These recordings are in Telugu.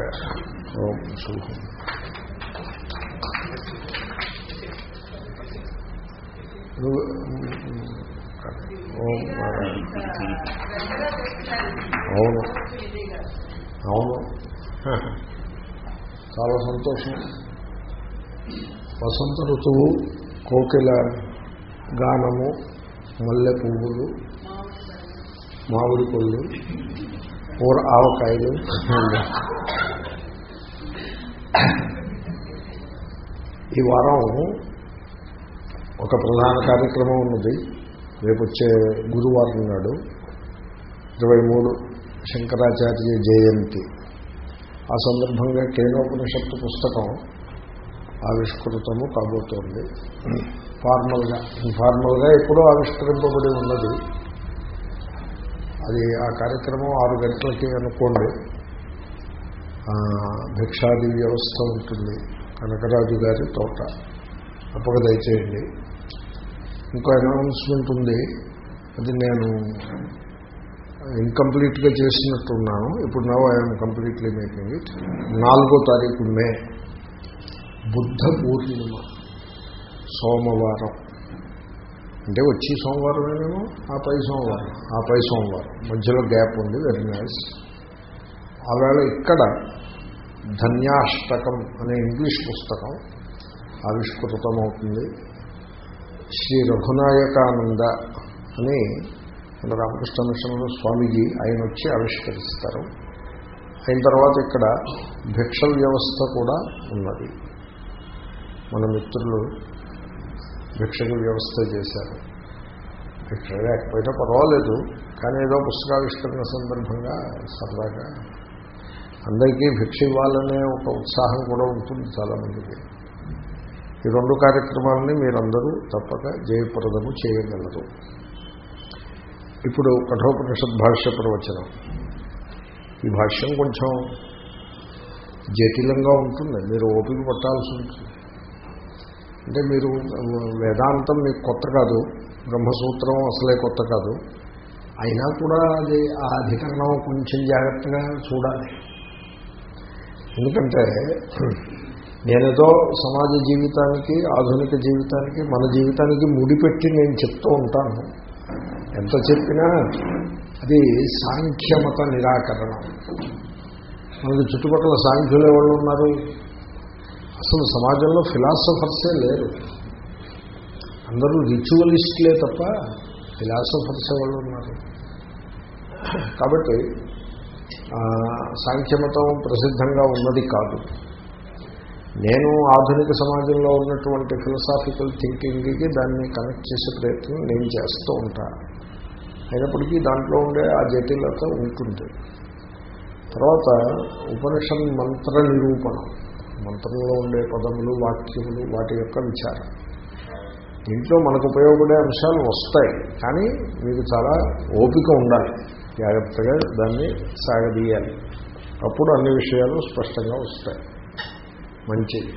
ఓకే ఓం శుభం. అవును. అవును. చాలా సంతోషం. వసంత ఋతువు కోకిల గానము మల్లె పువ్వులు మామిడి పళ్ళు కూర ఆవకాయలు. ఈ వారం ఒక ప్రధాన కార్యక్రమం ఉన్నది. రేపు వచ్చే గురువారం నాడు ఇరవై మూడు శంకరాచార్య జయంతి. ఆ సందర్భంగా కేనోపనిషత్తు పుస్తకం ఆవిష్కృతము కాబోతోంది. ఫార్మల్గా ఇన్ఫార్మల్గా ఎప్పుడో ఆవిష్కరింపబడి ఉన్నది. అది ఆ కార్యక్రమం ఆరు గంటలకి అనుకోండి. భిక్షాది వ్యవస్థ ఉంటుంది. కనకరాజు గారి తోట. తప్పక దయచేయండి. ఇంకో అనౌన్స్మెంట్ ఉంది. అది నేను ఇన్కంప్లీట్గా చేసినట్టున్నాను. ఇప్పుడు now I'm completely making it నాలుగో తారీఖు మే బుద్ధ పూర్ణిమ సోమవారం. అంటే వచ్చి సోమవారమేనేమో ఆ పై సోమవారం. ఆ పై సోమవారం. మధ్యలో గ్యాప్ ఉంది వెరీ నైస్ ఆవేళ ఇక్కడ ధన్యాష్టకం అనే ఇంగ్లీష్ పుస్తకం ఆవిష్కృతమవుతుంది. శ్రీ రఘునాయకానంద అని మన రామకృష్ణ మిషన్లో స్వామీజీ ఆయన వచ్చి ఆవిష్కరిస్తారు. అయిన తర్వాత ఇక్కడ భిక్ష వ్యవస్థ కూడా ఉన్నది. మన మిత్రులు భిక్షకు వ్యవస్థ చేశారు. భిక్ష లేకపోయినా పర్వాలేదు కానీ ఏదో పుస్తకావిష్కరణ సందర్భంగా సరదాగా అందరికీ భిక్ష ఇవ్వాలనే ఒక ఉత్సాహం కూడా ఉంటుంది చాలామందికి. ఈ రెండు కార్యక్రమాలని మీరందరూ తప్పక జయప్రదము చేయగలరు. ఇప్పుడు కఠోపనిషద్ భాష్య ప్రవచనం. ఈ భాష్యం కొంచెం జటిలంగా ఉంటుంది మీరు ఓపిక పట్టాల్సి ఉంటుంది. అంటే మీరు వేదాంతం మీకు కొత్త కాదు బ్రహ్మసూత్రం అసలే కొత్త కాదు. అయినా కూడా అది ఆ అధికరణం కొంచెం జాగ్రత్తగా చూడాలి. ఎందుకంటే నేనేదో సమాజ జీవితానికి ఆధునిక జీవితానికి మన జీవితానికి ముడిపెట్టి నేను చెప్తూ ఉంటాను. ఎంత చెప్పినా అది సాంఖ్యమత నిరాకరణ. మనకి చుట్టుపక్కల సాంఖ్యులు ఎవరు ఉన్నారు? అసలు సమాజంలో ఫిలాసఫర్సే లేరు. అందరూ రిచువలిస్టులే తప్ప ఫిలాసఫర్స్ ఎవరు ఉన్నారు? కాబట్టి సాంఖ్యమతం ప్రసిద్ధంగా ఉన్నది కాదు. నేను ఆధునిక సమాజంలో ఉన్నటువంటి ఫిలసాఫికల్ థింకింగ్కి దాన్ని కనెక్ట్ చేసే ప్రయత్నం నేను చేస్తూ ఉంటాను అయినప్పటికీ దాంట్లో ఉండే ఆ జటిలత ఉంటుంది. తర్వాత ఉపనిషన్ మంత్ర నిరూపణం. మంత్రంలో ఉండే పదములు వాక్యములు వాటి యొక్క విచారం. దీంట్లో మనకు ఉపయోగపడే అంశాలు వస్తాయి. కానీ మీకు చాలా ఓపిక ఉండాలి. జాగ్రత్తగా దాన్ని సాగదీయాలి. అప్పుడు అన్ని విషయాలు స్పష్టంగా వస్తాయి. మంచిది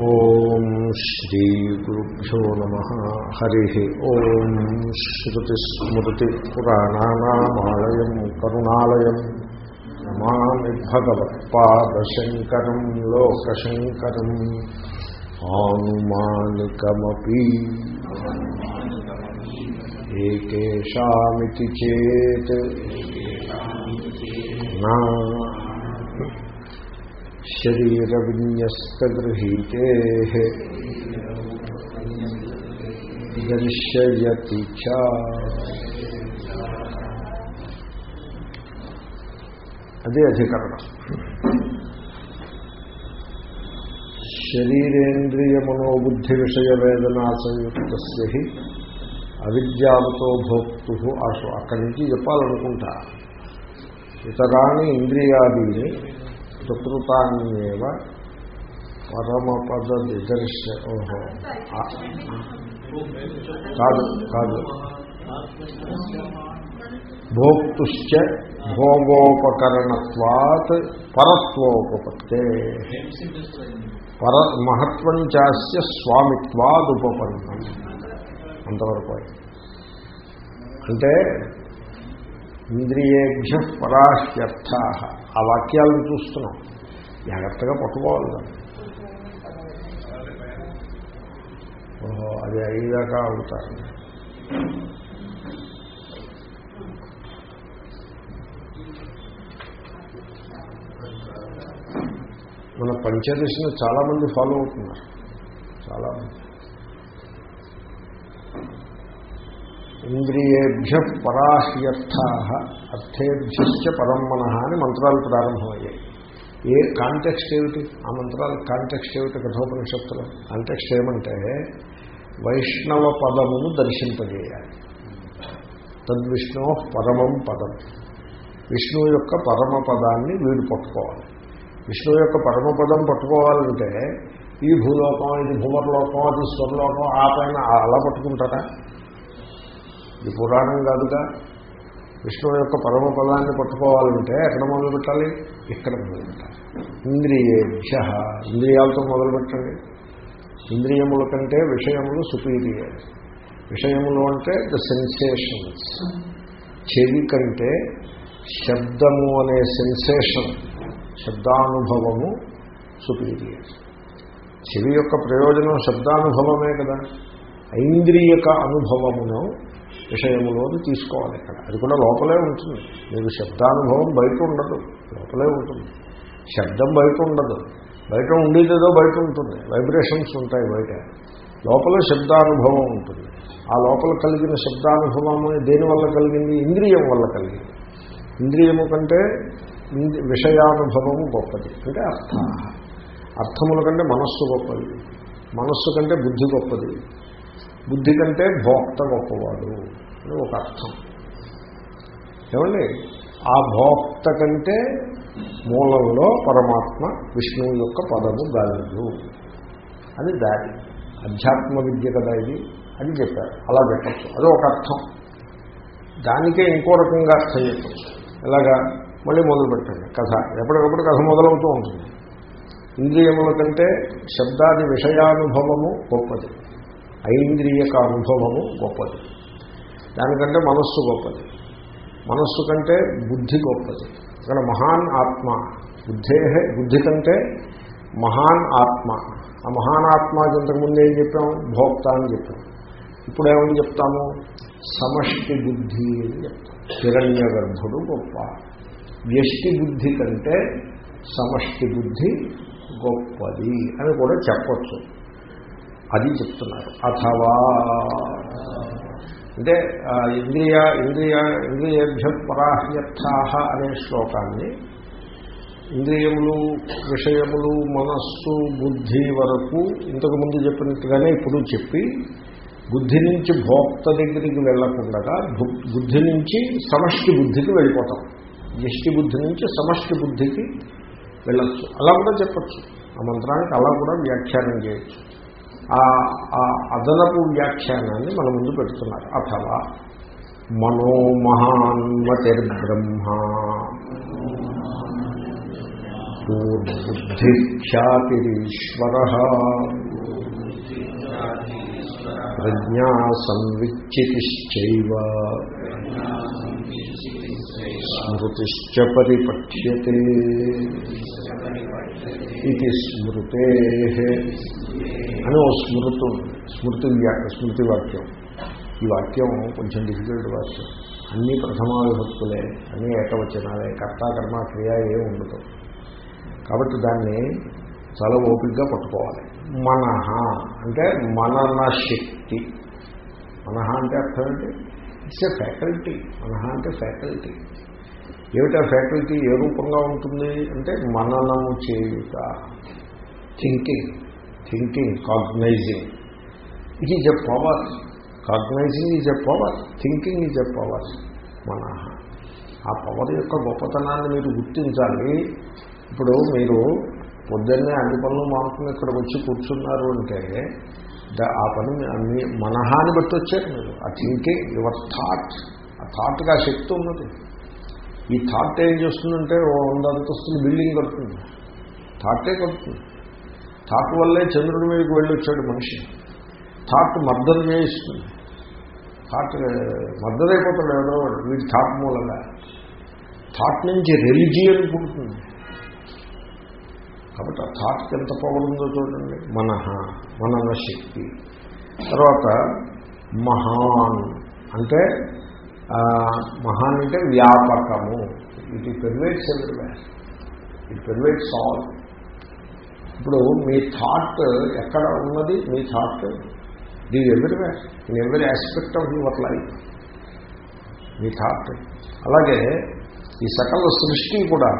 ఓం శ్రీ గురుభ్యో నమ. హరి ఓం శ్రుతిస్మృతి పురాణానామాలయం కరుణాలయం. నమామి భగవత్పాదశంకరం లోకశంకరం. ఆనుమానికమీ ఏకేషామితి చేత్ నా శరీరవిన్యస్తగృహీతే దర్శయతి చ. అది అధికరణం. శరీరేంద్రియమనోబుద్ధి విషయ వేదనా సంయుక్త అవిద్యావతో భోక్తు ఆశు. అక్కడి నుంచి చెప్పాలనుకుంటా. ఇతరాని ఇంద్రియాదీని ప్రకృతాన్యేవ పరమపద నిదర్శ ఓహో కాదు కాదు. భోక్తుశ్చ భోగోపకరణత్వాత్ పరత్వోపపత్తే పర మహత్వం చాస్య స్వామిత్వాదుపపన్నం. అంతవరకు అంటే ఇంద్రియేభ్య పరాహ్యర్థ ఆ వాక్యాలను చూస్తున్నాం. జాగ్రత్తగా పట్టుకోవాలి దాన్ని. ఓహో అది అయ్యేదాకా అవుతారు మన పంచదశను చాలామంది ఫాలో అవుతున్నారు. చాలామంది. ఇంద్రియేభ్య పరాహ్యర్థా అర్థేభ్యశ్చ పరమ్మన అని మంత్రాలు ప్రారంభమయ్యాయి. ఏ కాంటెక్స్ట్ ఏమిటి? ఆ మంత్రాల కాంటెక్స్ట్ ఏమిటి? కఠోపనిషత్తులో. కాంటెక్స్ట్ ఏమంటే వైష్ణవ పదమును దర్శింపజేయాలి. తద్విష్ణు పరమం పదం. విష్ణువు యొక్క పరమ పదాన్ని వీడు పట్టుకోవాలి. విష్ణువు యొక్క పరమపదం పట్టుకోవాలంటే ఈ భూలోకం ఇది భూమర్లోకం అది స్వర్లోకం ఆ పైన అలా పట్టుకుంటారా? ఇది పురాణం కాదుగా. విష్ణువు యొక్క పరమ పదాన్ని పట్టుకోవాలంటే ఎక్కడ మొదలు పెట్టాలి? ఇక్కడ మొదలు పెట్టాలి. ఇంద్రియేభ్య. ఇంద్రియాలతో మొదలు పెట్టండి. ఇంద్రియముల కంటే విషయములు సుపీరియర్ విషయములు అంటే ద సెన్సేషన్స్ చెవి కంటే శబ్దము అనే సెన్సేషన్ శబ్దానుభవము సుపీరియర్ చెవి యొక్క ప్రయోజనం శబ్దానుభవమే కదా. ఐంద్రియక అనుభవమును విషయములోని తీసుకోవాలి ఇక్కడ అది కూడా లోపలే ఉంటుంది. మీకు శబ్దానుభవం బయట ఉండదు. లోపలే ఉంటుంది. శబ్దం బయట ఉండదు. బయట ఉండేదేదో బయట ఉంటుంది. వైబ్రేషన్స్ ఉంటాయి బయట. లోపల శబ్దానుభవం ఉంటుంది. ఆ లోపల కలిగిన శబ్దానుభవము దేనివల్ల కలిగింది? ఇంద్రియం వల్ల కలిగింది. ఇంద్రియము కంటే విషయానుభవము గొప్పది. అంటే అర్థ. అర్థముల కంటే మనస్సు గొప్పది. మనస్సు కంటే బుద్ధి గొప్పది. బుద్ధి కంటే భోక్త గొప్పవాడు అని ఒక అర్థం. ఏమండి? ఆ భోక్త కంటే మూలంలో పరమాత్మ విష్ణువు యొక్క పదము గలదు. అని దారి. అధ్యాత్మ విద్య కదా ఇది అని చెప్పారు. అలా చెప్పచ్చు. అది ఒక అర్థం. దానికే ఇంకో రకంగా అర్థం చెప్పచ్చు. ఎలాగా? మళ్ళీ మొదలు పెట్టండి. కథ. ఎప్పటికప్పుడు కథ మొదలవుతూ ఉంటుంది. ఇంద్రియముల కంటే శబ్దాది విషయానుభవము గొప్పది. ఐంద్రియక అనుభవము గొప్పది. దానికంటే మనస్సు గొప్పది. మనస్సు కంటే బుద్ధి గొప్పది. ఇక్కడ మహాన్ ఆత్మ బుద్ధే బుద్ధి కంటే మహాన్ ఆత్మ. ఆ మహాన్ ఆత్మకి ఇంతకుముందు ఏం చెప్పాం భోక్త అని చెప్పాం ఇప్పుడు ఏమని చెప్తాము? సమష్టి బుద్ధి అని చెప్తాం హిరణ్య గర్భుడు గొప్ప. వ్యష్టి బుద్ధి కంటే సమష్టి బుద్ధి గొప్పది అని కూడా చెప్పచ్చు. అది చెప్తున్నారు. అథవా. అంటే ఇంద్రియ ఇంద్రియ ఇంద్రియేభ్య పరాహ్యర్థాహ అనే శ్లోకాన్ని ఇంద్రియములు విషయములు మనస్సు బుద్ధి వరకు ఇంతకు ముందు చెప్పినట్టుగానే ఇప్పుడు చెప్పి బుద్ధి నుంచి భోక్త దగ్గరికి వెళ్ళకుండా బుద్ధి నుంచి సమష్టి బుద్ధికి వెళ్ళిపోతాం. ఎష్టి బుద్ధి నుంచి సమష్టి బుద్ధికి వెళ్ళచ్చు. అలా కూడా చెప్పచ్చు. ఆ మంత్రానికి అలా కూడా వ్యాఖ్యానం చేయొచ్చు. అదనపు వ్యాఖ్యానాన్ని మన ముందు పెడుతున్నారు. అథవా మనోమహాన్మతిర్బ్రహ్మ పూర్బుద్ధిఖ్యాతిరీశ్వర ప్రజ్ఞా సంవిచ్చితిశ్చైవ స్మృతిశ్చ పరిపఠ్యతే ఇది స్మృతే. అని ఓ స్మృతి స్మృతి స్మృతి వాక్యం. ఈ వాక్యం కొంచెం డిఫికల్ట్ వాక్యం అన్ని ప్రథమా విభక్తులే అన్ని ఏకవచనాలే కర్త కర్మ క్రియ ఏ ఉండదు. కాబట్టి దాన్ని చాలా ఓపికగా పట్టుకోవాలి. మనహ అంటే మనన శక్తి. మనహ అంటే అర్థం ఏంటి? ఇట్స్ ఏ ఫ్యాకల్టీ మనహ అంటే ఫ్యాకల్టీ ఏమిటా ఫ్యాకల్టీ ఏ రూపంగా ఉంటుంది? అంటే మననము చేయుట. Thinking thinking cognizing it is a power cognizing is a power thinking is a power మన ఆ పవర్ యొక్క గొప్పతనాన్ని మీరు గుర్తించాలి. ఇప్పుడు మీరు పొద్దున్నే అన్ని పనులు మానుకుని ఇక్కడికి వచ్చి కూర్చున్నారు అంటే ఆ పని అన్ని మనహాన్ని బట్టి వచ్చారు మీరు. ఆ థింకింగ్ యువర్ థాట్ ఆ థాట్గా శక్తి ఉన్నది. ఈ థాట్ ఏం చేస్తుందంటే ఓ వంద అంతస్తులు బిల్డింగ్ కడుతుంది. థాటే కడుతుంది. థాట్ వల్లే చంద్రుడి మీదకి వెళ్ళొచ్చాడు మనిషి. థాట్ మర్దన చేయిస్తుంది థాట్ మర్దరైపోతాడు ఎవరో వీడి థాట్ మూలంగా. థాట్ నుంచి రెలిజియన్ పుడుతుంది. కాబట్టి ఆ థాట్కి ఎంత పవర్ ఉందో చూడండి. మనహ మనన శక్తి. తర్వాత మహాన్ అంటే మహాన్ అంటే వ్యాపకము. ఇది పెర్వేట్స్ ఎవ్రీవేర్ ఇది పెర్వేట్స్ ఆల్ ఇప్పుడు మీ థాట్ ఎక్కడ ఉన్నది? మీ thought the everywhere in every aspect of your life me thought అలాగే ఈ సకల సృష్టి కూడా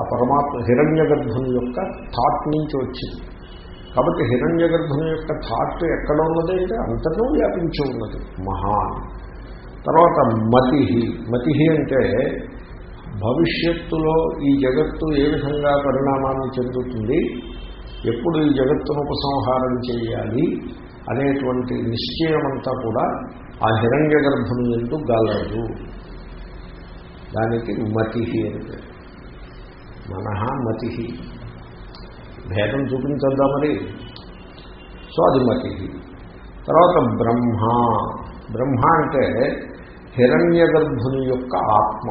ఆ పరమాత్మ హిరణ్య గర్భుని యొక్క థాట్ నుంచి వచ్చింది. కాబట్టి హిరణ్య గర్భుని యొక్క థాట్ ఎక్కడ ఉన్నది అంటే అంతటూ వ్యాపించి ఉన్నది. మహాన్. తర్వాత మతి మతి అంటే భవిష్యత్తులో ఈ జగత్తు ఏ విధంగా పరిణామాన్ని చెందుతుంది? ఎప్పుడు ఈ జగత్తును ఉపసంహారం చేయాలి అనేటువంటి నిశ్చయమంతా కూడా ఆ హిరణ్య గర్భం ఎందు గలదు. దానికి మతి అని పేరు. మనహ మతి భేదం చూపించద్దా మరి? సో అది మతి తర్వాత బ్రహ్మ. బ్రహ్మ అంటే హిరణ్య గర్భుని యొక్క ఆత్మ.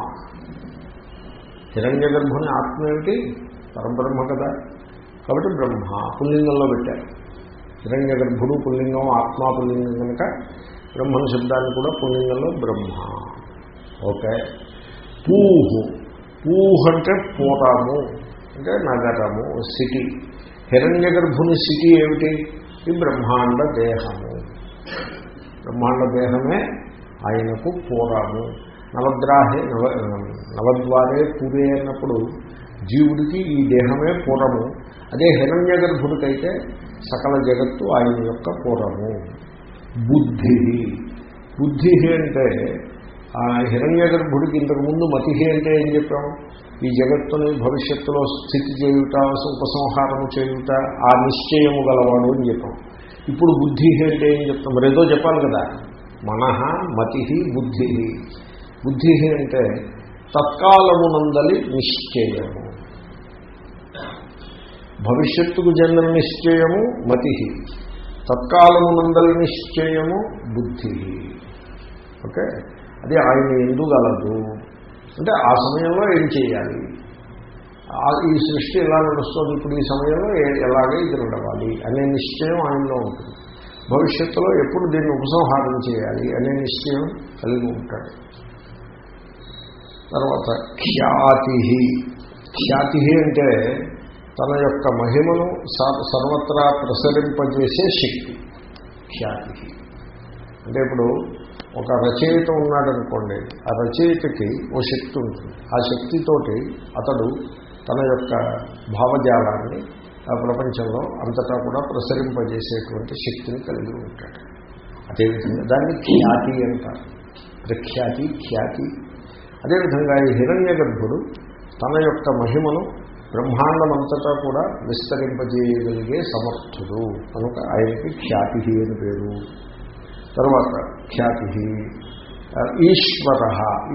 హిరణ్య గర్భుని ఆత్మ ఏమిటి? పరబ్రహ్మ కదా. కాబట్టి బ్రహ్మ పుల్లింగంలో పెట్టారు. హిరణ్య గర్భుడు పుల్లింగం ఆత్మ పుల్లింగం కనుక బ్రహ్మణ శబ్దాన్ని కూడా పుల్లింగంలో బ్రహ్మ. ఓకే. పూహు. పూహ్ అంటే పూరము అంటే నగరము సిటీ. హిరణ్య గర్భుని సిటీ ఏమిటి? ఈ బ్రహ్మాండ దేహము. బ్రహ్మాండ దేహమే ఆయనకు పోరాము. నవద్రాహే నవ నవద్వారే పూరే అన్నప్పుడు జీవుడికి ఈ దేహమే పూరము. అదే హిరణ్య గర్భుడికైతే సకల జగత్తు ఆయన యొక్క పూర్వము. బుద్ధి. బుద్ధి అంటే ఆ హిరణ్య గర్భుడికి ఇంతకుముందు మతిహి అంటే ఏం చెప్పాం ఈ జగత్తుని భవిష్యత్తులో స్థితి చేయుట ఉపసంహారం చేయుట ఆ నిశ్చయము గలవాడు అని చెప్పాం. ఇప్పుడు బుద్ధి అంటే ఏం చెప్తాం? మరేదో చెప్పాలి కదా. మనహ మతి బుద్ధి. బుద్ధి అంటే తత్కాలమునందలి నిశ్చయము. భవిష్యత్తుకు జన్మ నిశ్చయము మతి. తత్కాలమునందలి నిశ్చయము బుద్ధి. ఓకే? అది ఆయన ఎందుగలదు అంటే ఆ సమయంలో ఏం చేయాలి? ఆ- ఈ సృష్టి ఎలా నడుస్తుంది? ఇప్పుడు ఈ సమయంలో ఎలాగే ఇది నడవాలి అనే నిశ్చయం ఆయనలో ఉంటుంది. భవిష్యత్తులో ఎప్పుడు దీన్ని ఉపసంహారం చేయాలి అనే నిశ్చయం కలిగి ఉంటాడు. తర్వాత ఖ్యాతి ఖ్యాతి అంటే తన యొక్క మహిమను స- సర్వత్రా ప్రసరింపజేసే శక్తి ఖ్యాతి. అంటే ఇప్పుడు ఒక రచయిత ఉన్నాడనుకోండి ఆ రచయితకి ఓ శక్తి ఉంటుంది. ఆ శక్తితోటి అతడు తన యొక్క భావజాలాన్ని ఆ ప్రపంచంలో అంతటా కూడా ప్రసరింపజేసేటువంటి శక్తిని కలిగి ఉంటాడు. అదేవిధంగా దాన్ని ఖ్యాతి అంటారు. ప్రఖ్యాతి ఖ్యాతి. అదేవిధంగా ఈ హిరణ్య గర్భుడు తన యొక్క మహిమను బ్రహ్మాండమంతటా కూడా విస్తరింపజేయగలిగే సమర్థుడు. కనుక ఆయనకి ఖ్యాతి అని పేరు. తర్వాత ఖ్యాతి. ఈశ్వర.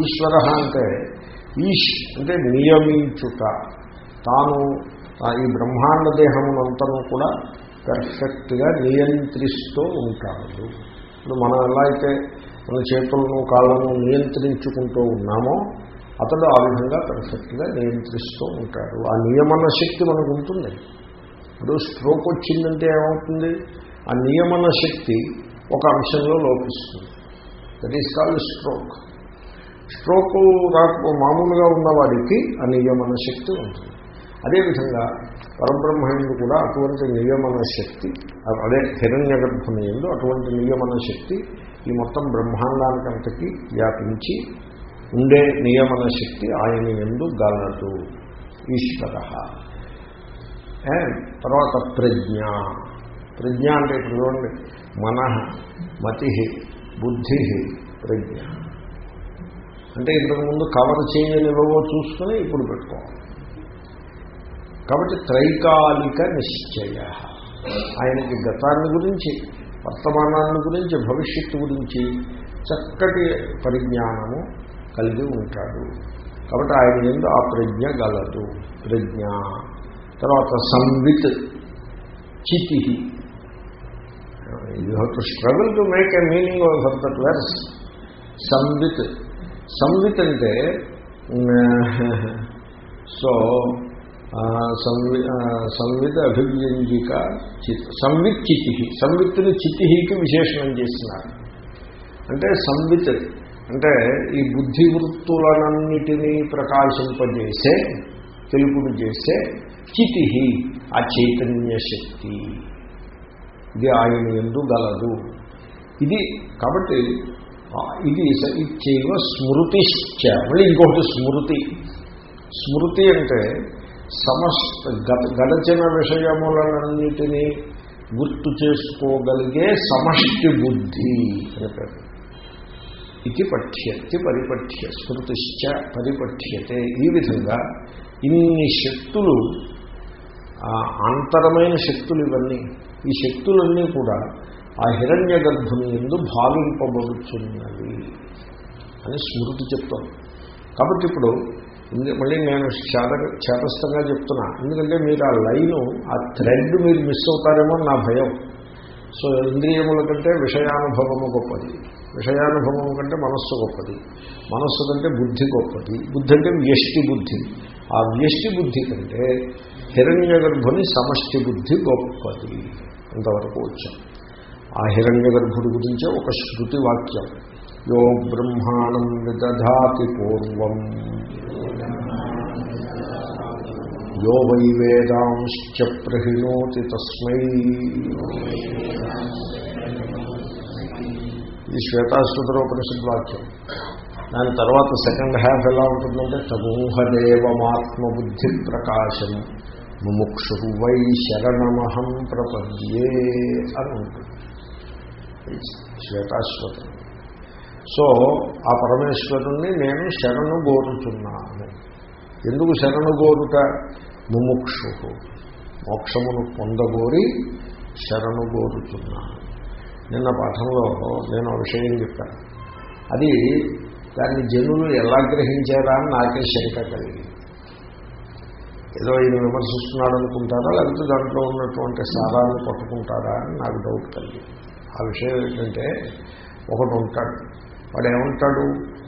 ఈశ్వర అంటే ఈశ్ అంటే నియమించుట. తాను ఈ బ్రహ్మాండ దేహమునంతను కూడా పెర్ఫెక్ట్గా నియంత్రిస్తూ ఉంటాడు. ఇప్పుడు మనం ఎలా అయితే మన చేతులను కాళ్ళను నియంత్రించుకుంటూ ఉన్నామో అతడు ఆ విధంగా పర్ఫెక్ట్గా నియంత్రిస్తూ ఉంటాడు. ఆ నియమన శక్తి మనకు ఉంటుంది. ఇప్పుడు స్ట్రోక్ వచ్చిందంటే ఏమవుతుంది? ఆ నియమన శక్తి ఒక అంశంలో లోపిస్తుంది. That is called stroke stroke రాకు మామూలుగా ఉన్నవాడికి ఆ నియమన శక్తి ఉంటుంది. అదేవిధంగా పరబ్రహ్మణుడు కూడా అటువంటి నియమన శక్తి అదే హిరణ్య గర్భుని అటువంటి నియమన శక్తి ఈ మొత్తం బ్రహ్మాండానికంతకి వ్యాపించి ఉండే నియమన శక్తి ఆయన ఎందు గలదు. ఈశ్వర. తర్వాత ప్రజ్ఞ. ప్రజ్ఞ అంటే చూడండి మన మతి బుద్ధి ప్రజ్ఞ. అంటే ఇంతకుముందు కవర్ చేయనివో చూసుకుని ఇప్పుడు పెట్టుకోవాలి. కాబట్టి త్రైకాలిక నిశ్చయ. ఆయనకి గతాన్ని గురించి వర్తమానాన్ని గురించి భవిష్యత్తు గురించి చక్కటి పరిజ్ఞానము కలిగి ఉంటాడు. కాబట్టి ఆయన ఎందు ఆ ప్రజ్ఞ గలదు. ప్రజ్ఞ. తర్వాత సంవిత్ చితి. You have to struggle to make a meaning for that verse సంవిత్. సంవిత్ అంటే సో సంవి సంవిత అభివ్యంజిక చిత్. సంవిత్ చితి సంవిత్తుని చితికి విశేషణం చేసినారు అంటే సంవిత్ అంటే ఈ బుద్ధి వృత్తులనన్నిటినీ ప్రకాశింపజేసే తెలుపుడు చేసే చితి ఆ చైతన్య శక్తి ఇది ఆయన ఎందు గలదు. ఇది కాబట్టి ఇది ఇచ్చేవ స్మృతిశ్చ. మళ్ళీ ఇంకొకటి స్మృతి. స్మృతి అంటే సమస్త గడచిన విషయములనన్నిటినీ గుర్తు చేసుకోగలిగే సమష్టి బుద్ధి అని పేరు. ఇది పఠ్యతి పరిపఠ్య స్మృతిశ్చ పరిపఠ్యతే ఈ విధంగా ఇన్ని శక్తులు అంతరమైన శక్తులు ఇవన్నీ ఈ శక్తులన్నీ కూడా ఆ హిరణ్య గర్భుని ఎందు భావింపబడుతున్నవి అని స్మృతి చెప్తాం కాబట్టి ఇప్పుడు మళ్ళీ నేను చేత చేతస్థంగా చెప్తున్నా. ఎందుకంటే మీరు ఆ లైను ఆ థ్రెడ్ మీరు మిస్ అవుతారేమో నా భయం. సో ఇంద్రియముల కంటే విషయానుభవము గొప్పది. విషయానుభవము కంటే మనస్సు గొప్పది. మనస్సు కంటే బుద్ధి గొప్పది. బుద్ధి అంటే వ్యష్టి బుద్ధి. ఆ వ్యష్టి బుద్ధి కంటే హిరణ్య గర్భుని సమష్టి బుద్ధి గొప్పది. అంతవరకు వచ్చాం. ఆ హిరణ్య గర్భుడి గురించే ఒక శృతి వాక్యం యో బ్రహ్మాణం విదధాతి పూర్వం. యో వై వేదాంశ్చ ప్రహిణోతి తస్మై ఈ శ్వేతాశ్వతరోపనిషద్ వాక్యం దాని తర్వాత సెకండ్ హ్యాఫ్ ఎలా ఉంటుందంటే సమూహదేవమాత్మబుద్ధి ప్రకాశం ముముక్షు వై శరణమహం ప్రపద్యే అని ఉంటుంది. శ్వేతాశ్వతం సో ఆ పరమేశ్వరుణ్ణి నేను శరణు గోరుతున్నాను ఎందుకు శరణు గోరుట ముముక్షు మోక్షమును పొందగోరి శరణు గోరుతున్నాను నిన్న పాఠంలో నేను ఆ విషయం చెప్పాను అది దాన్ని జనులు ఎలా గ్రహించారా అని నాకే శంక కలిగింది. ఏదో ఈయన విమర్శిస్తున్నాడు అనుకుంటారా లేకపోతే దాంట్లో ఉన్నటువంటి సారాన్ని పట్టుకుంటారా అని నాకు డౌట్ కలిగింది. ఆ విషయం ఏంటంటే ఒకడు ఉంటాడు. వాడు ఏమంటాడు?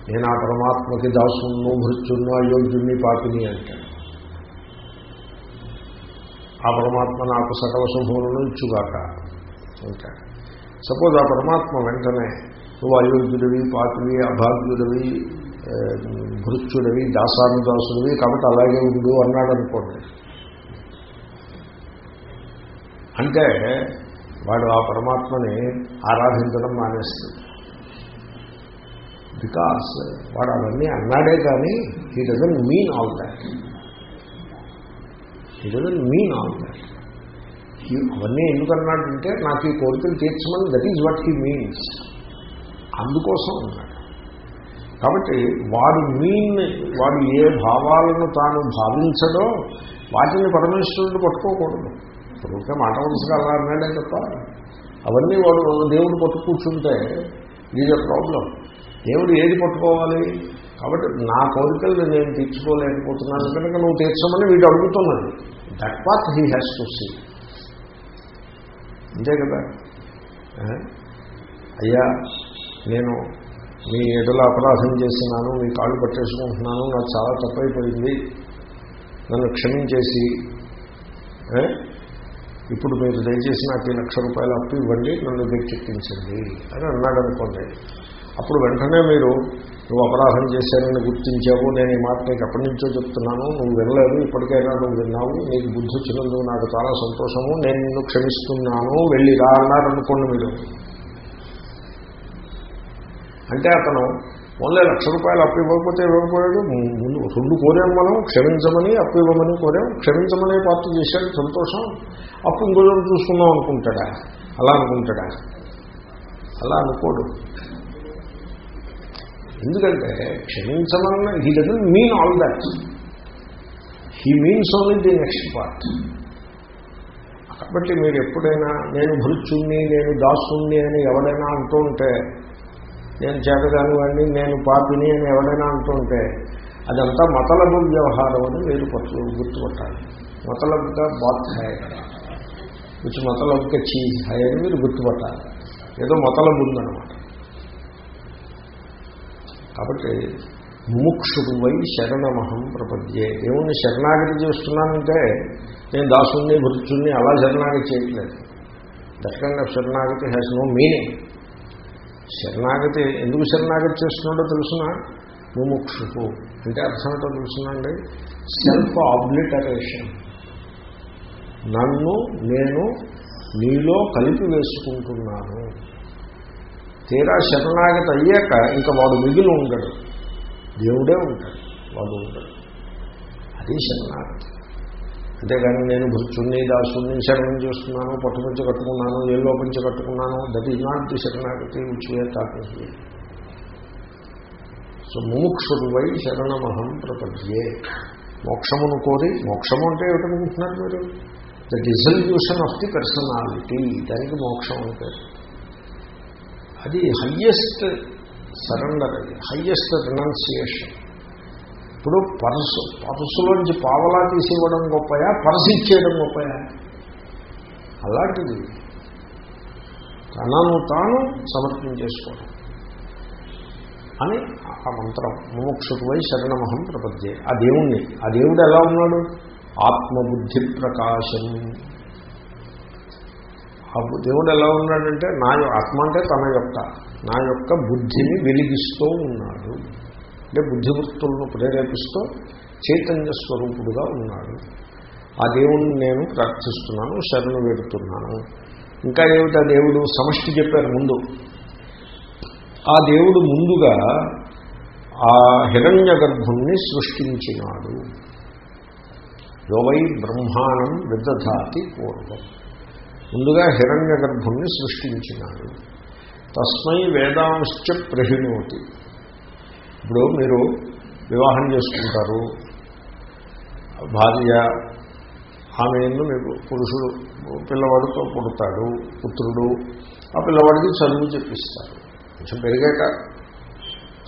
నేను ఆ పరమాత్మకి దాసును మృత్యును అయోగ్యుణ్ణి పాపిని అంటాడు. ఆ పరమాత్మ నాకు సకల శుభములను ఇచ్చుగాక. అంటాడు సపోజ్ ఆ పరమాత్మ వెంటనే నువ్వు అయోగ్యుడివి పాపివి అభాగ్యుడివి భృత్యుడివి దాసానుదాసుడివి కాబట్టి అలాగే ఉండు అన్నాడు అనుకోండి. అంటే వాడు ఆ పరమాత్మని ఆరాధించడం మానేస్తుంది బికాస్ వాడు అవన్నీ అన్నాడే కానీ he doesn't mean all that it doesn't mean all that అవన్నీ ఎందుకన్నాడంటే నాకు ఈ కోరికలు తీర్చమని that is what he means అందుకోసం అన్నాడు. కాబట్టి వాడు మీన్ వాడు ఏ భావాలను తాను భావించడో వాటిని పరమేశ్వరుడు పట్టుకోకూడదు. ఇప్పుడు మాట వరుసగా అలా అన్నాడే తప్ప అవన్నీ వాడు దేవుడు పట్టు కూర్చుంటే ఈజ్ అ ప్రాబ్లం దేవుడు ఏది పట్టుకోవాలి? కాబట్టి నా కోరికలు నేను తీర్చుకోలేకపోతున్నాను కనుక నువ్వు తీర్చమని వీడు అడుగుతున్నాడు. That path he has to see అంతే కదా? అయ్యా నేను మీ ఎదుల అపరాధం చేస్తున్నాను మీ కాళ్ళు పట్టేసుకుంటున్నాను నాకు చాలా తప్పైపోయింది. నన్ను క్షమించేసి ఇప్పుడు మీరు దయచేసి నాకు ఈ లక్ష రూపాయలు అప్పు ఇవ్వండి నన్ను గట్టెక్కించండి అని అన్నాడు అనుకోండి అప్పుడు వెంటనే మీరు నువ్వు అపరాధం చేశానని గుర్తించావు నేను ఈ మాట నీకు ఎప్పటి నుంచో చెప్తున్నాను నువ్వు వినలేదు ఇప్పటికైనా నువ్వు విన్నావు నీకు బుద్ధి వచ్చినందుకు నాకు చాలా సంతోషము నేను నిన్ను క్షమిస్తున్నాను వెళ్ళి రా అన్నారు అనుకోండి మీరు. అంటే అతను ఓన్లీ లక్ష రూపాయలు అప్పు ఇవ్వకపోతే ఇవ్వకపోయాడు ముందు రెండు కోరాం మనం క్షమించమని అప్పు ఇవ్వమని కోరాం క్షమించమనే పార్టీ చేశాడు సంతోషం. అప్పు ఇంకో చూసుకుందాం అనుకుంటాడా? అలా అనుకుంటాడా? అలా అనుకోడు. ఎందుకంటే క్షమించమన్న he doesn't mean all that he means only the next part కాబట్టి మీరు ఎప్పుడైనా నేను భృత్యుణ్ణి నేను దాసుణ్ణి అని ఎవడైనా అంటూ ఉంటే నేను చేతగాని వాడిని నేను పాపిని అని ఎవడైనా అంటుంటే అదంతా మతలబు వ్యవహారం అని మీరు పట్టు గుర్తుపట్టాలి. మతలబ్గా బాత్ హై విచ్ మతలబ్గా చీజ్ హై అని మీరు గుర్తుపట్టాలి. ఏదో మతలబు ఉందనమాట కాబట్టి ముముక్షుడువై శరణమహం ప్రపద్యే. దేవుణ్ణి శరణాగతి చేస్తున్నానంటే నేను దాసుని భృత్యుణ్ణి అలా శరణాగతి చేయట్లేదు. దట్ కైండ్ ఆఫ్ శరణాగతి హ్యాస్ నో మీనింగ్ శరణాగతి ఎందుకు శరణాగతి చేస్తున్నాడో తెలుసిన? ముముక్షుకు అంటే అర్థం తెలుసునండి సెల్ఫ్ ఆబ్లిటరేషన్ నన్ను నేను నీలో కలిపి వేసుకుంటున్నాను తీరా శరణాగతి అయ్యాక ఇంకా వాడు మిగిలి ఉండడు. దేవుడే ఉంటాడు వాడు ఉంటాడు అది శరణాగతి. అంతేగాని నేను భృత్యుణ్ణి దాసుని శరణం చేస్తున్నాను పట్టుపంచి కట్టుకున్నాను ఎల్లో పంచి కట్టుకున్నాను దట్ ఈజ్ నాట్ ది శరణాగతి విచ్ వేర్ టాకింగ్ సో ముముక్షుడువై శరణమహం ప్రపద్యే. మోక్షమును కోరి మోక్షము అంటే ఏమిటనుకుంటున్నారు మీరు? The dissolution of the personality దానికి మోక్షం అంటారు అది హయ్యెస్ట్ సరెండర్ అది హయ్యెస్ట్ రినౌన్సియేషన్ ఇప్పుడు పరసు పరసులోంచి పావలా తీసివ్వడం గొప్పయా? పరసు ఇచ్చేయడం గొప్పయా? అలాంటిది తనను తాను సమర్పించేసుకోవడం అని ఆ మంత్రం ముముక్షుకువై శరణమహం ప్రపద్యే. ఆ దేవుణ్ణి ఆ దేవుడు ఎలా ఉన్నాడు? ఆత్మబుద్ధి ప్రకాశం. ఆ దేవుడు ఎలా ఉన్నాడంటే నా ఆత్మ అంటే తన యొక్క నా యొక్క బుద్ధిని వెలిగిస్తూ ఉన్నాడు. అంటే బుద్ధివృత్తులను ప్రేరేపిస్తూ చైతన్య స్వరూపుడుగా ఉన్నాడు. ఆ దేవుణ్ణి నేను ప్రార్థిస్తున్నాను శరణు వేడుతున్నాను. ఇంకా ఏమిటా? దేవుడు సమష్టి చెప్పారు ముందు. ఆ దేవుడు ముందుగా ఆ హిరణ్య గర్భుణ్ణి సృష్టించినాడు. యోవై బ్రహ్మాణం విదధాతి పూర్వం. ముందుగా హిరణ్య గర్భుణ్ణి సృష్టించినాడు. తస్మై వేదాంశ్చ ప్రహిణోతి. ఇప్పుడు మీరు వివాహం చేసుకుంటారు. భార్య ఆమె ఎందు మీకు పురుషుడు పిల్లవాడితో పుడతాడు పుత్రుడు ఆ పిల్లవాడికి చదువు చెప్పిస్తారు. కొంచెం పెరిగాక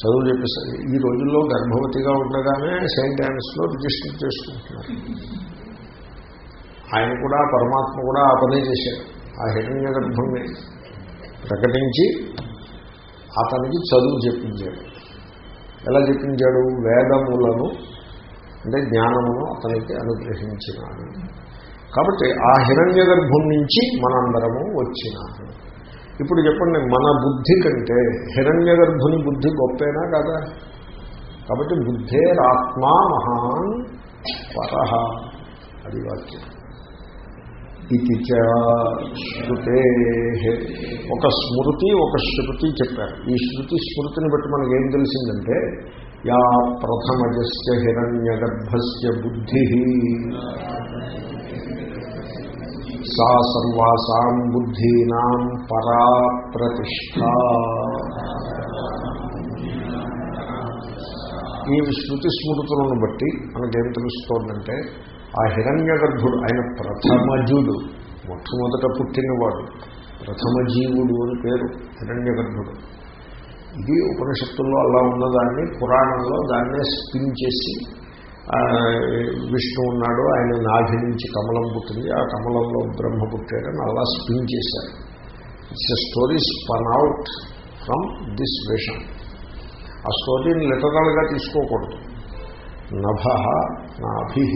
చదువు చెప్పిస్తారు. ఈ రోజుల్లో గర్భవతిగా ఉండగానే సెయింట్ యాన్స్లో రిజిస్టర్ చేసుకుంటున్నారు. ఆయన కూడా పరమాత్మ కూడా ఆ పనే చేశాడు. ఆ హిరణ్య గర్భుణ్ణి ప్రకటించి అతనికి చదువు చెప్పించాడు. ఎలా చెప్పించాడు? వేదములను అంటే జ్ఞానమును అతనికి అనుగ్రహించినాడు. కాబట్టి ఆ హిరణ్య గర్భం నుంచి మనందరము వచ్చినాము. ఇప్పుడు చెప్పండి మన బుద్ధి కంటే హిరణ్య గర్భుని బుద్ధి గొప్పేనా కదా? కాబట్టి బుద్ధేరాత్మా మహాన్ పరహ అది వాక్యం. ఇది శృతే. ఒక స్మృతి ఒక శృతి చెప్పారు. ఈ శృతి స్మృతిని బట్టి మనకి ఏం తెలిసిందంటే యా ప్రథమజస్య హిరణ్య గర్భస్య బుద్ధి. సా సర్వాసాం బుద్ధీనాం పరా ప్రతిష్ట ఈ శృతి స్మృతులను బట్టి మనకేం తెలుస్తోందంటే ఆ హిరణ్య గర్భుడు ఆయన ప్రథమజుడు మొట్టమొదట పుట్టినవాడు ప్రథమ జీవుడు అని పేరు హిరణ్య గర్భుడు ఇది ఉపనిషత్తుల్లో అలా ఉన్నదాన్ని పురాణంలో దాన్నే స్పిన్ చేసి విష్ణు ఉన్నాడు ఆయన నాభి నుంచి కమలం పుట్టింది ఆ కమలంలో బ్రహ్మ పుట్టాడని అలా స్పిన్ చేశారు. It's a story spun out from this vision ఆ స్టోరీని లిటరల్గా తీసుకోకూడదు. నభ నాభి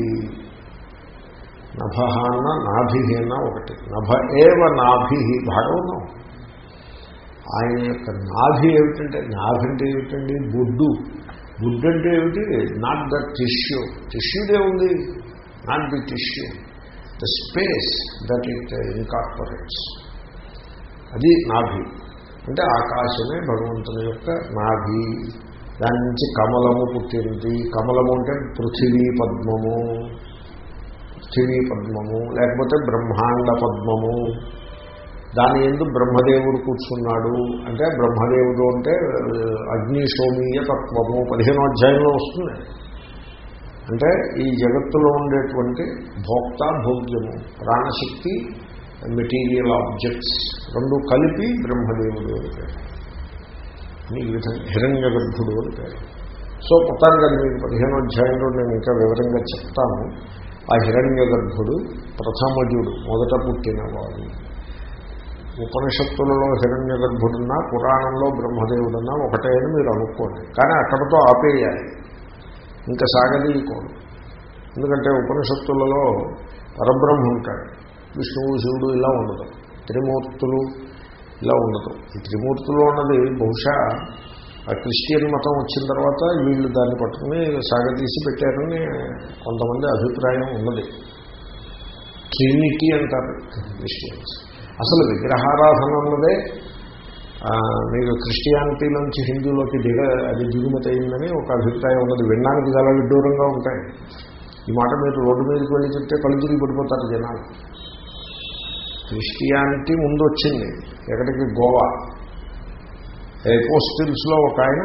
నభహాన్న నాభిహీన ఒకటి. నభ ఏవ నాభి భాగవతం. ఆయన యొక్క నాభి ఏమిటంటే నాభి అంటే ఏమిటండి? బొడ్డు. బుడ్ అంటే ఏమిటి? Not the tissue. టిష్యూదే ఉంది. Not the tissue. The space that it incorporates. అది నాభి. అంటే ఆకాశమే భగవంతుని యొక్క నాభి. దాని నుంచి కమలము పుట్టింది. కమలము అంటే పృథివీ పద్మము. పృథివీ పద్మము లేకపోతే బ్రహ్మాండ పద్మము. దాని ఎందు బ్రహ్మదేవుడు కూర్చున్నాడు. అంటే బ్రహ్మదేవుడు అంటే అగ్నిశోమీయ తత్వము. పదిహేనో అధ్యాయంలో వస్తుంది. అంటే ఈ జగత్తులో ఉండేటువంటి భోక్త భోగ్యము ప్రాణశక్తి మెటీరియల్ ఆబ్జెక్ట్స్ రెండు కలిపి బ్రహ్మదేవుడు అని పేరు. ఈ విధంగా హిరణ్య గర్భుడు అని పేరు. సో మొత్తానికి అది మీకు పదిహేనో అధ్యాయంలో నేను ఇంకా వివరంగా చెప్తాను. ఆ హిరణ్య గర్భుడు ప్రథమజుడు మొదట పుట్టినవాడు. ఉపనిషత్తులలో హిరణ్య గర్భుడున్నా పురాణంలో బ్రహ్మదేవుడున్నా ఒకటే అని మీరు అనుకోండి. కానీ అక్కడతో ఆపేయాలి. ఇంకా సాగదీయకూడదు. ఎందుకంటే ఉపనిషత్తులలో పరబ్రహ్మ ఉంటాడు విష్ణువు శివుడు ఇలా ఉండదు త్రిమూర్తులు ఇలా ఉండదు ఈ త్రిమూర్తులు ఉన్నది బహుశా ఆ క్రిస్టియన్ మతం వచ్చిన తర్వాత వీళ్ళు దాన్ని పట్టుకుని సాగతీసి పెట్టారని కొంతమంది అభిప్రాయం ఉన్నది. ట్రినిటీ అంటారు క్రిస్టియన్స్. అసలు విగ్రహారాధన అన్నదే మీరు మీకు క్రిస్టియానిటీ నుంచి హిందూలోకి దిగ అది దిగుమతి అయిందని ఒక అభిప్రాయం ఉన్నది. వినడానికి చాలా విడ్డూరంగా ఉంటాయి. ఈ మాట మీరు రోడ్డు మీదకి వెళ్ళి చెప్తే కళ్ళు పడిపోతారు జనాలు. క్రిస్టియానిటీ ముందు వచ్చింది ఎక్కడికి? గోవా. ఎయిర్పోస్టిల్స్లో ఒక ఆయన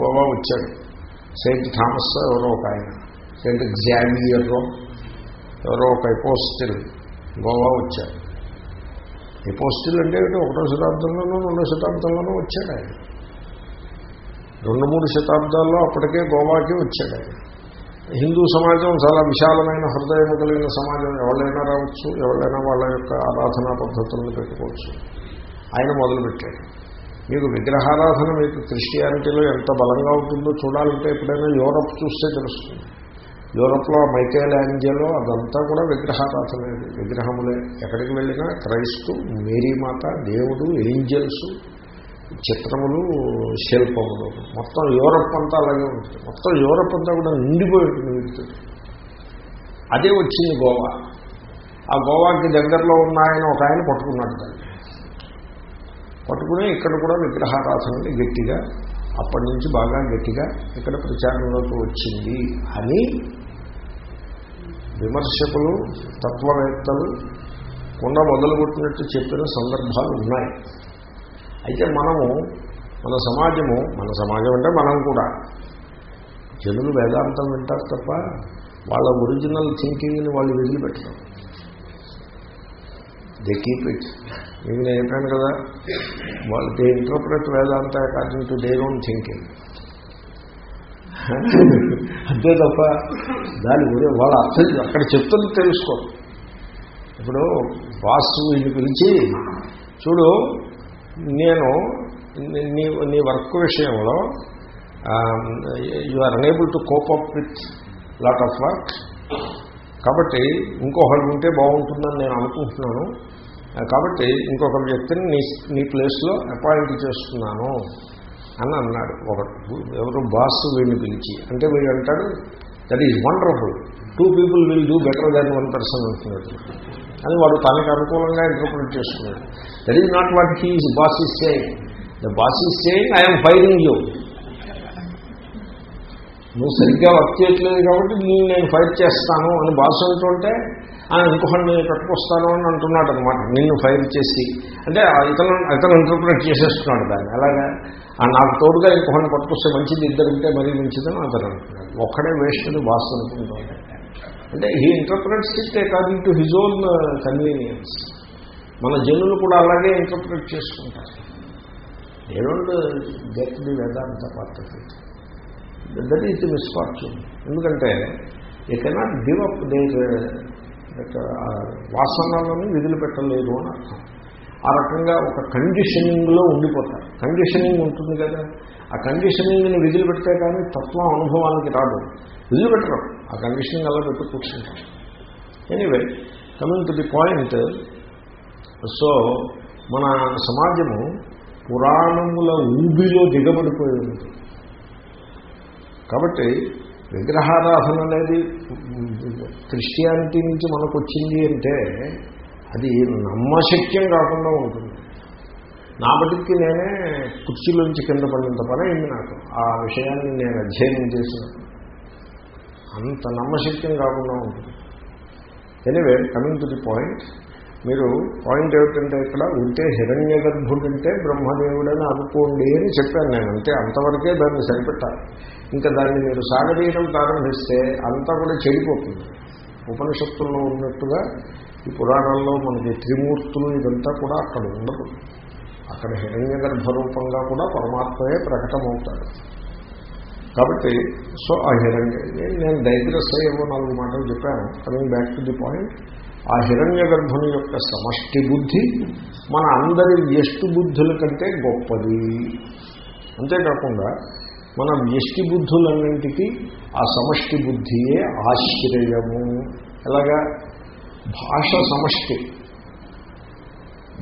గోవా వచ్చాడు. సెయింట్ థామస్ ఎవరో ఒక ఆయన. సెయింట్ గ్జామియర్లో ఎవరో ఒక ఎపోస్టిల్ గోవా వచ్చాడు. ఎపోస్టిల్ అంటే ఒకటో శతాబ్దంలోనూ రెండో శతాబ్దంలోనూ వచ్చాడు ఆయన. రెండు మూడు శతాబ్దాల్లో అప్పటికే గోవాకి వచ్చాడు ఆయన. హిందూ సమాజం చాలా విశాలమైన హృదయం కలిగిన సమాజం. ఎవరైనా రావచ్చు ఎవరైనా వాళ్ళ యొక్క ఆరాధనా పద్ధతులను పెట్టుకోవచ్చు. ఆయన మొదలుపెట్టాడు. మీకు విగ్రహారాధన మీకు క్రిస్టియానిటీలో ఎంత బలంగా ఉంటుందో చూడాలంటే ఎప్పుడైనా యూరప్ చూస్తే తెలుస్తుంది. యూరప్లో మైకేల్ యాంజలో అదంతా కూడా విగ్రహారాధన. విగ్రహములే. ఎక్కడికి వెళ్ళినా క్రైస్తు మేరీమాత దేవుడు ఏంజల్స్ చిత్రములు శిల్పములు. మొత్తం యూరప్ అంతా అలాగే ఉంటుంది. మొత్తం యూరప్ అంతా కూడా నిండిపోయి ఉంటుంది అదే వచ్చింది గోవా. ఆ గోవాకి దగ్గరలో ఉన్న ఆయన ఒక ఆయన పట్టుకున్నాడు దాన్ని. పట్టుకుని ఇక్కడ కూడా విగ్రహారాధనని గట్టిగా అప్పటి నుంచి బాగా గట్టిగా ఇక్కడ ప్రచారంలోకి వచ్చింది అని విమర్శకులు తత్వవేత్తలు కుండ మొదలుగొట్టినట్టు చెప్పిన సందర్భాలు ఉన్నాయి. అయితే మనము మన సమాజము మన సమాజం అంటే మనం కూడా జనులు వేదాంతం వింటారు తప్ప వాళ్ళ ఒరిజినల్ థింకింగ్ని వాళ్ళు వదిలిపెట్టడం దే కీప్ ఇట్ మీకు నేను చెప్పాను కదా వాళ్ళు they interpret Vedanta according to their own thinking అంతే తప్ప దాని గురించి వాళ్ళ అర్థం అక్కడ చెప్తుంది తెలుసుకో ఇప్పుడు వాసు వీళ్ళు పిలిచి చూడు నేను నీ నీ వర్క్ విషయంలో you are unable to cope up with lot of work కాబట్టి ఇంకొకళ్ళు ఉంటే బాగుంటుందని నేను అనుకుంటున్నాను. కాబట్టి ఇంకొక వ్యక్తిని నీ నీ ప్లేస్లో అపాయింట్ చేస్తున్నాను అని అన్నాడు. ఒకడు ఎవరు బాస్ వీడిని పిలిచి. అంటే వీడు అంటాడు that is wonderful two people will do better than one person అంటున్నాడు. అని వాడు తనకు అనుకూలంగా ఇంటర్ప్రిట్ చేస్తున్నాడు. That is not what his boss is saying the boss is saying I'm firing you నువ్వు సరిగ్గా వర్క్ చేయట్లేదు కాబట్టి నేను నేను ఫైట్ చేస్తాను అని బాస్ అంటుంటే ఆయన నేను కట్టుకొస్తాను అని అంటున్నాడు అనమాట నిన్ను ఫైర్ చేసి. అంటే ఇతను ఇతను ఇంటర్ప్రిట్ చేసేస్తున్నాడు దాన్ని. అలాగా? ఆ నాకు తోడుగా ఇంకొకటి పట్టుకొస్తే మంచిది ఇద్దరు ఉంటే మరీ మంచిదని అతను అంటున్నాడు. ఒక్కడే వేస్ట్ బాస్ అనుకుంటున్నాడు అంటే he interprets it according to his own convenience మన జనులు కూడా అలాగే ఇంటర్ప్రిట్ చేసుకుంటారు. They don't get the Vedanta పద్ధతి. దట్ ఈజ్ ది మిస్ఫార్చ్యూన్ ఎందుకంటే he cannot give up their వాసనలను విదిలిపెట్టలేదు అని అర్థం. ఆ రకంగా ఒక కండిషనింగ్లో ఉండిపోతారు. కండిషనింగ్ ఉంటుంది కదా. ఆ కండిషనింగ్ని విదిలిపెడితే కానీ తత్వం అనుభవానికి రాదు. విదిలిపెట్టరు. ఆ కండిషనింగ్ అలా పెట్టు కూర్చుంటారు. Anyway coming to the point so మన సమాజము పురాణముల ఊబిలో దిగబడిపోయి ఉంది కాబట్టి విగ్రహారాధన అనేది క్రిస్టియానిటీ నుంచి మనకు వచ్చింది అంటే అది నమ్మశక్యం కాకుండా ఉంటుంది. నా బతికి నేనే కుర్చీలోంచి కింద పడినంత పని అయింది నాకు. ఆ విషయాన్ని నేను అధ్యయనం చేసిన. అంత నమ్మశక్యం కాకుండా ఉంటుంది. Anyway coming to the point మీరు పాయింట్ ఏమిటంటే ఇక్కడ ఉంటే హిరణ్య గర్భుడుంటే బ్రహ్మదేవుడని అనుకోండి అని చెప్పాను నేను. అంతే అంతవరకే దాన్ని సరిపెట్టాలి. ఇంకా దాన్ని మీరు సాగదీయడం ప్రారంభిస్తే అంతా కూడా చెడిపోతుంది. ఉపనిషత్తుల్లో ఉన్నట్టుగా ఈ పురాణాల్లో మనకి త్రిమూర్తులు ఇదంతా కూడా అక్కడ ఉండదు. అక్కడ హిరణ్య గర్భరూపంగా కూడా పరమాత్మయే ప్రకటమవుతాడు. కాబట్టి సో ఆ హిరణ్య నేను డైగ్రెస్ అయ్యేవో నాలుగు మాటలు చెప్పాను. Coming back to the point ఆ హిరణ్య గర్భుని యొక్క సమష్టి బుద్ధి మన అందరి వ్యష్టి బుద్ధుల కంటే గొప్పది. అంతేకాకుండా మన వ్యష్టి బుద్ధులన్నింటికీ ఆ సమష్టి బుద్ధియే ఆశ్రయము. ఎలాగా? భాష సమష్టి.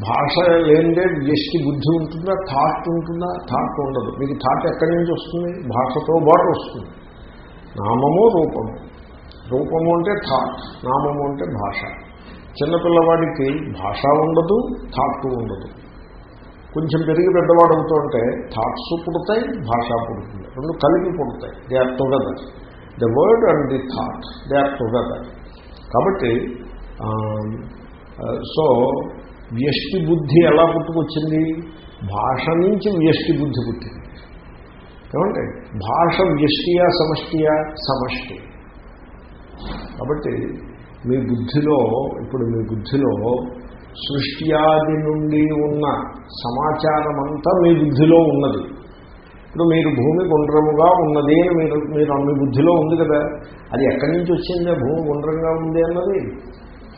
భాష లేనిదే వ్యష్టి బుద్ధి ఉంటుందా? థాట్ ఉంటుందా? థాట్ ఉండదు. మీకు థాట్ ఎక్కడి నుంచి వస్తుంది? భాషతో బాటు వస్తుంది. నామము రూపము. రూపము అంటే థాట్ నామము అంటే భాష. చిన్నపిల్లవాడికి భాష ఉండదు థాట్ ఉండదు. కొంచెం పెరిగి పెద్దవాడు అవుతుంటే థాట్స్ పుడతాయి భాష పుడుతుంది. రెండు కలిపి పుడతాయి. They are together the word and the thought they are together కాబట్టి సో వ్యష్టి బుద్ధి ఎలా పుట్టుకొచ్చింది? భాష నుంచి వ్యష్టి బుద్ధి పుట్టింది. ఏమంటే భాష వ్యష్టియా సమష్టియా? సమష్టి. కాబట్టి మీ బుద్ధిలో ఇప్పుడు మీ బుద్ధిలో సృష్ట్యాది నుండి ఉన్న సమాచారం అంతా మీ బుద్ధిలో ఉన్నది. ఇప్పుడు మీరు భూమి గుండ్రముగా ఉన్నది అని మీరు మీరు మీ బుద్ధిలో ఉంది కదా అది ఎక్కడి నుంచి వచ్చిందే? భూమి గుండ్రంగా ఉంది అన్నది.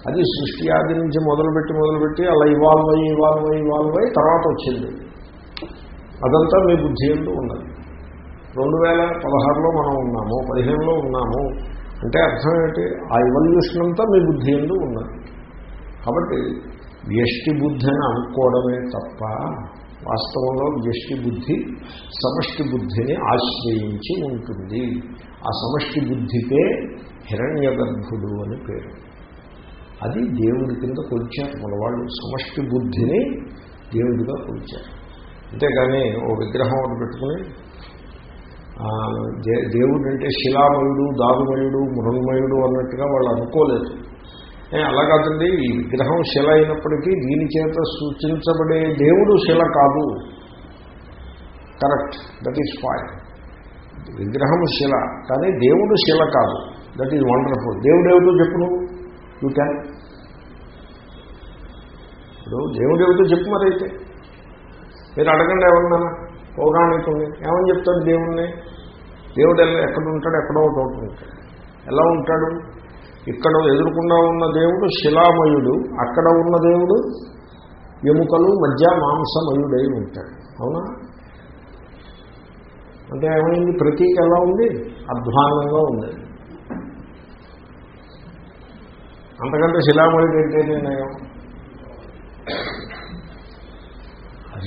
అది సృష్టి ఆది నుంచి మొదలుపెట్టి మొదలుపెట్టి అలా ఇవాల్వ్ అయ్యి ఇవాల్వ్ అయ్యి ఇవాల్వ్ అయ్యి తర్వాత వచ్చింది. అదంతా మీ బుద్ధి ఎందు ఉన్నది. రెండు వేల పదహారులో మనం ఉన్నాము పదిహేనులో ఉన్నాము. అంటే అర్థం ఏంటి? ఆ ఇవల్యూషన్ అంతా మీ బుద్ధి ఎందు ఉన్నది. కాబట్టి వ్యష్టి బుద్ధి అని అనుకోవడమే తప్ప వాస్తవంలో వ్యష్టి బుద్ధి సమష్టి బుద్ధిని ఆశ్రయించి ఉంటుంది. ఆ సమష్టి బుద్ధికే హిరణ్య గర్భుడు అని పేరు. అది దేవుడి కింద కొలిచారు. మన వాళ్ళు సమష్టి బుద్ధిని దేవుడిగా కొలిచారు. అంతేగాని ఓ విగ్రహం ఒకటి పెట్టుకుని దేవుడు అంటే శిలామయుడు దారుమయుడు మృణ్మయుడు అన్నట్టుగా వాళ్ళు అనుకోలేదు. అలా కాదండి ఈ విగ్రహం శిల అయినప్పటికీ దీని చేత సూచించబడే దేవుడు శిల కాదు. Correct that is fine. విగ్రహం శిల కానీ దేవుడు శిల కాదు. That is wonderful. దేవుడు ఏమిటో చెప్పు నువ్వు యూ క్యాన్. ఇప్పుడు దేవుడు ఏమిటో చెప్పు మరైతే. మీరు అడగండి ఏమన్నా పౌరాణికుని ఏమని చెప్తాడు దేవుణ్ణి? దేవుడు ఎక్కడ ఉంటాడు ఎక్కడో చోట ఉంటాడు. ఎలా ఉంటాడు? ఇక్కడ ఎదురుకుండా ఉన్న దేవుడు శిలామయుడు అక్కడ ఉన్న దేవుడు ఎముకలు మధ్య మాంసమయుడై ఉంటాడు. అవునా? అంటే ఏమైంది? ప్రతీక ఎలా ఉంది? అధ్వానంగా ఉంది. అంతకంటే శిలామయుడు ఏంటంటే నయం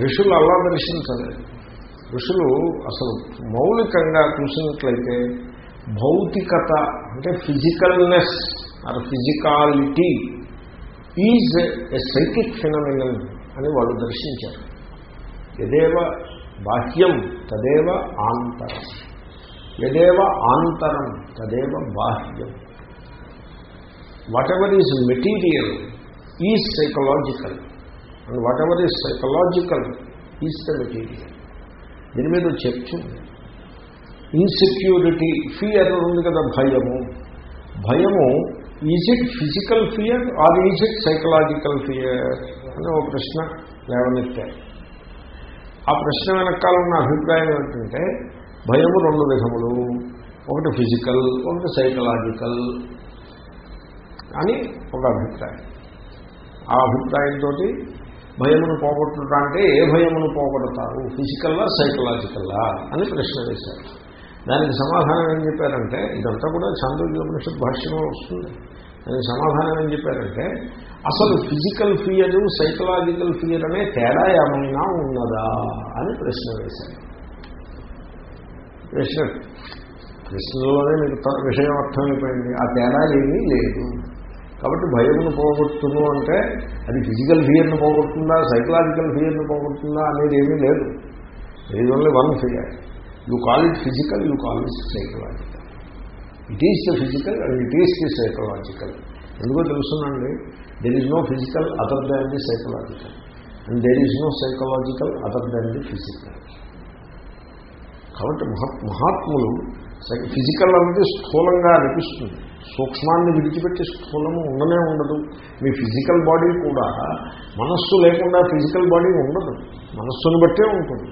ఋషులు అలా దర్శించలేదు ఋషులు అసలు మౌలికంగా చూసినట్లయితే భౌతికత అంటే physicalness or physicality is a psychic phenomenal అని వాళ్ళు దర్శించారు. ఎదేవ బాహ్యం తదేవ ఆంతరం. ఎదేవ ఆంతరం తదేవ బాహ్యం. Whatever is material is psychological and whatever is psychological is the material దీని మీద చర్చ. ఇన్సెక్యూరిటీ ఫియర్ ఉంది కదా భయము. భయము is it physical fear or is it psychological fear అని ఒక ప్రశ్న లేవనెత్తారు ఆ ప్రశ్న వెనకాల ఉన్న అభిప్రాయం ఏంటంటే భయము రెండు విధములు. ఒకటి ఫిజికల్ ఒకటి సైకలాజికల్ అని ఒక అభిప్రాయం. ఆ అభిప్రాయంతో భయమును పోగొట్టుట అంటే ఏ భయమును పోగొడతారు? ఫిజికల్లా సైకలాజికల్లా? అని ప్రశ్న వేశారు. దానికి సమాధానం ఏం చెప్పారంటే ఇదంతా కూడా చాంద్రోగ్యోపనిషత్ భాష్యంలో వస్తుంది. దానికి సమాధానం ఏం చెప్పారంటే అసలు ఫిజికల్ ఫియర్ సైకలాజికల్ ఫియర్ అనే తేడా ఏమైనా ఉన్నదా? అని ప్రశ్న వేశారు. ప్రశ్న ప్రశ్నలోనే మీకు విషయం అర్థమైపోయింది. ఆ తేడా ఏమీ లేదు. కాబట్టి భయమును పోగొట్టును అంటే అది ఫిజికల్ ఫియర్ను పోగొడుతుందా సైకలాజికల్ ఫియర్ను పోగొడుతుందా అనేది ఏమీ లేదు. ఇది only one fear you call it physical you call it psychological it is the physical and it is the psychological ఎందుకో తెలుసునండి there is no physical other than the psychological and there is no psychological other than the physical కాబట్టి మహాత్ మహాత్ములు ఫిజికల్ అనేది స్థూలంగా అనిపిస్తుంది. సూక్ష్మాన్ని విడిచిపెట్టి స్థూలము ఉండనే ఉండదు. మీ ఫిజికల్ బాడీ కూడా మనస్సు లేకుండా ఫిజికల్ బాడీ ఉండదు. మనస్సును బట్టే ఉంటుంది.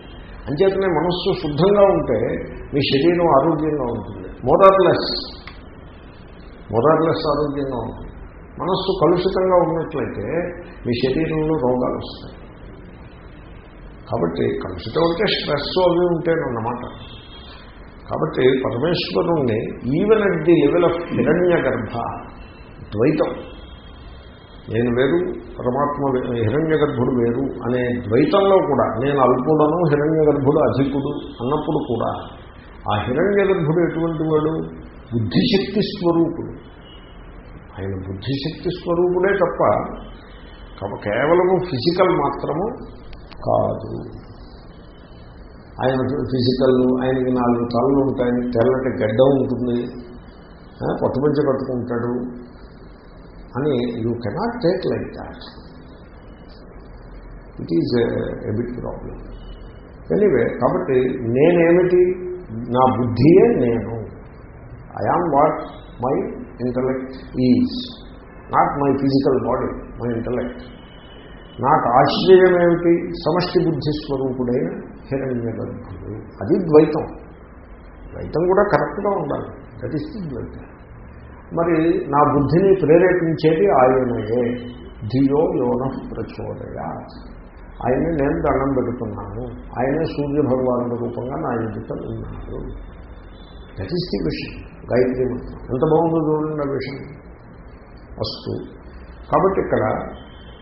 అంచేతనే మనస్సు శుద్ధంగా ఉంటే మీ శరీరం ఆరోగ్యంగా ఉంటుంది. మోరార్లెస్ మోరార్లెస్ ఆరోగ్యంగా ఉంటుంది. మనస్సు కలుషితంగా ఉన్నట్లయితే మీ శరీరంలో రోగాలు వస్తాయి. కాబట్టి కలుషితం అంటే స్ట్రెస్ అవి ఉంటేనన్నమాట. కాబట్టి పరమేశ్వరుణ్ణి even at the level of హిరణ్య గర్భ ద్వైతం. నేను వేరు పరమాత్మ హిరణ్య గర్భుడు వేరు అనే ద్వైతంలో కూడా నేను అల్పుడను హిరణ్య గర్భుడు అధికుడు అన్నప్పుడు కూడా ఆ హిరణ్య గర్భుడు ఎటువంటి వాడు? బుద్ధిశక్తి స్వరూపుడు. ఆయన బుద్ధిశక్తి స్వరూపుడే తప్ప కేవలము ఫిజికల్ మాత్రము కాదు. ఆయన ఫిజికల్ ఆయనకి నాలుగు తలలు ఉంటాయి తెల్లటి గడ్డ ఉంటుంది. పట్టుపంచ కట్టుకుంటాడు అని you cannot take like that it is a bit problem anyway కాబట్టి నేనేమిటి? నా బుద్ధియే నేను. I am what my intellect is not my physical body my intellect నాకు ఆశ్చర్యం ఏమిటి సమష్టి బుద్ధి స్వరూపుడైన హిరణ్య అది ద్వైతం. ద్వైతం కూడా కరెక్ట్గా ఉండాలి. దట్ ఇస్ ది ద్వైతం. మరి నా బుద్ధిని ప్రేరేపించేది ఆయనయే. ధియో యోన ప్రచోదయ ఆయనే నేను దండం పెడుతున్నాను. ఆయనే సూర్య భగవాను రూపంగా నా ఎదుట ఉన్నాడు. దట్ ఈస్ ది విషయం గాయత్రి మంత్రం. ఎంత బాగుందో చూడండి ఆ విషయం వస్తు కాబట్టి ఇక్కడ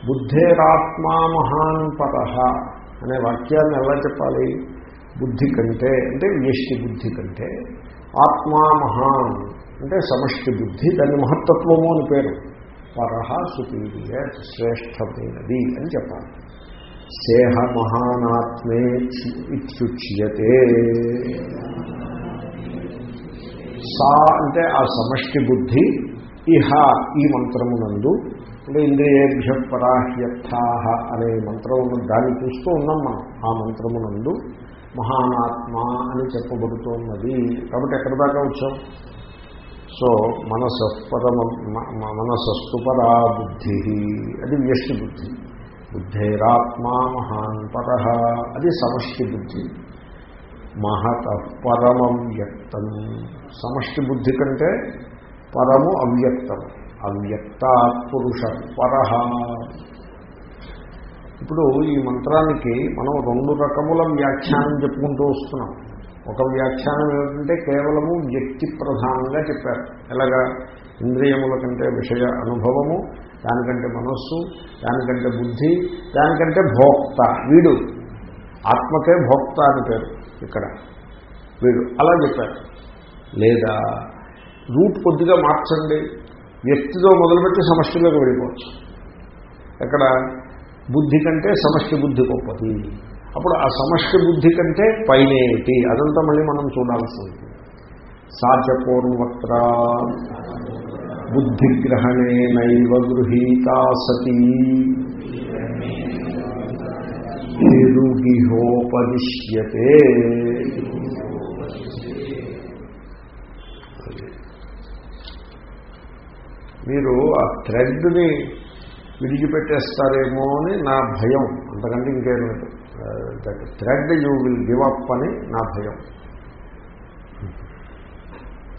బుద్ధేరాత్మా మహాన్ పద అనే వాక్యాన్ని ఎలా చెప్పాలి? బుద్ధి కంటే అంటే వ్యష్టి బుద్ధి కంటే ఆత్మా మహాన్ అంటే సమష్టి బుద్ధి దాన్ని మహత్తత్వము అని పేరు. పరహ సుపీరియర్ శ్రేష్టమైనది అని చెప్పాలి. సేహ మహానాత్మే ఇత్యుచ్యతే. సా అంటే ఆ సమష్టి బుద్ధి ఇహ ఈ మంత్రమునందు అంటే ఇంద్రియేభ్య పరాహ్యర్థా అనే మంత్రం దాన్ని చూస్తూ ఉన్నాం మనం. ఆ మంత్రమునందు మహానాత్మ అని చెప్పబడుతున్నది. కాబట్టి ఎక్కడి దాకా వచ్చాం? సో మనసపరమ మనసస్సు పరా బుద్ధి అది వ్యష్టి బుద్ధి. బుద్ధేరాత్మా మహాన్ పర. అది సమష్టి బుద్ధి. మహత పరమం వ్యక్తం. సమష్టి బుద్ధి కంటే పరము అవ్యక్తం. అవ్యక్త పురుష పర. ఇప్పుడు ఈ మంత్రానికి మనం రెండు రకముల వ్యాఖ్యానం చెప్పుకుంటూ వస్తున్నాం. ఒక వ్యాఖ్యానం ఏమిటంటే కేవలము వ్యక్తి ప్రధానంగా చెప్పారు. ఎలాగా? ఇంద్రియముల కంటే విషయ అనుభవము దానికంటే మనస్సు దానికంటే బుద్ధి దానికంటే భోక్త. వీడు ఆత్మకే భోక్త అని పేరు ఇక్కడ. వీడు అలా చెప్పారు. లేదా రూట్ కొద్దిగా మార్చండి. వ్యక్తితో మొదలుపెట్టి సమష్టిలోకి వెళ్ళిపోవచ్చు. ఎక్కడ? బుద్ధి కంటే సమష్టి బుద్ధి గొప్పది. అప్పుడు ఆ సమష్టి బుద్ధి కంటే పైనేమిటి అదంతా మళ్ళీ మనం చూడాల్సి ఉంటుంది. సాచపూర్వత్ర బుద్ధిగ్రహణే నైవ గృహీతా సతీ. తిరుగిహోపదిశ్యతే మీరు ఆ థ్రెడ్ని విడిచిపెట్టేస్తారేమో అని నా భయం. అంతకంటే ఇంకేం లేదు. That thread you will give up అని నా భయం.